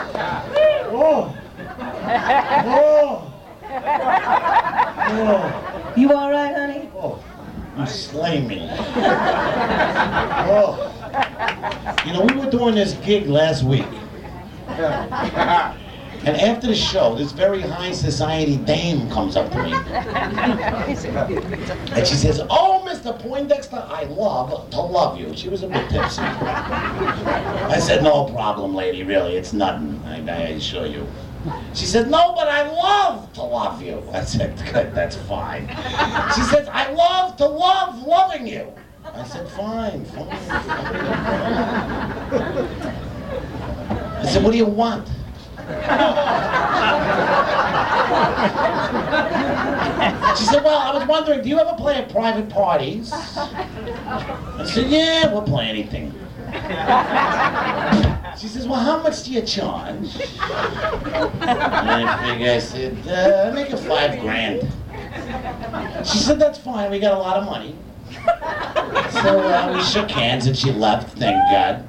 Oh. Oh. Oh. You all right, honey? Oh. You slay me. Oh. You know, we were doing this gig last week. And after the show, this very high society dame comes up to me. And she says, Oh, Mr. Poindexter, I love to love you. She was a bit tipsy. I said, No problem, lady, really. It's nothing. I, I assure you. She said, No, but I love to love you. I said, Good, that's fine. She said, I love to love loving you. I said, Fine, fine. fine. I said, What do you want? She said, Well, I was wondering, do you ever play at private parties? I said, Yeah, we'll play anything. She says, Well, how much do you charge? And I figure, I said, uh, Make it five grand. She said, That's fine, we got a lot of money. So uh, we shook hands and she left, thank God.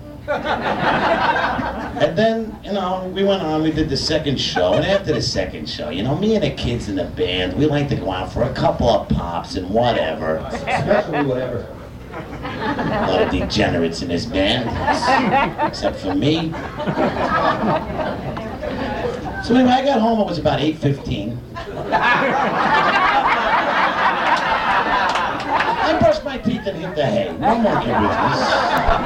And then, you know, we went on, we did the second show, and after the second show, you know, me and the kids in the band, we like to go out for a couple of pops and whatever. Especially whatever. A lot of degenerates in this band, except for me. So anyway, I got home, it was about 8.15. I brushed my teeth and hit the hay. No more business.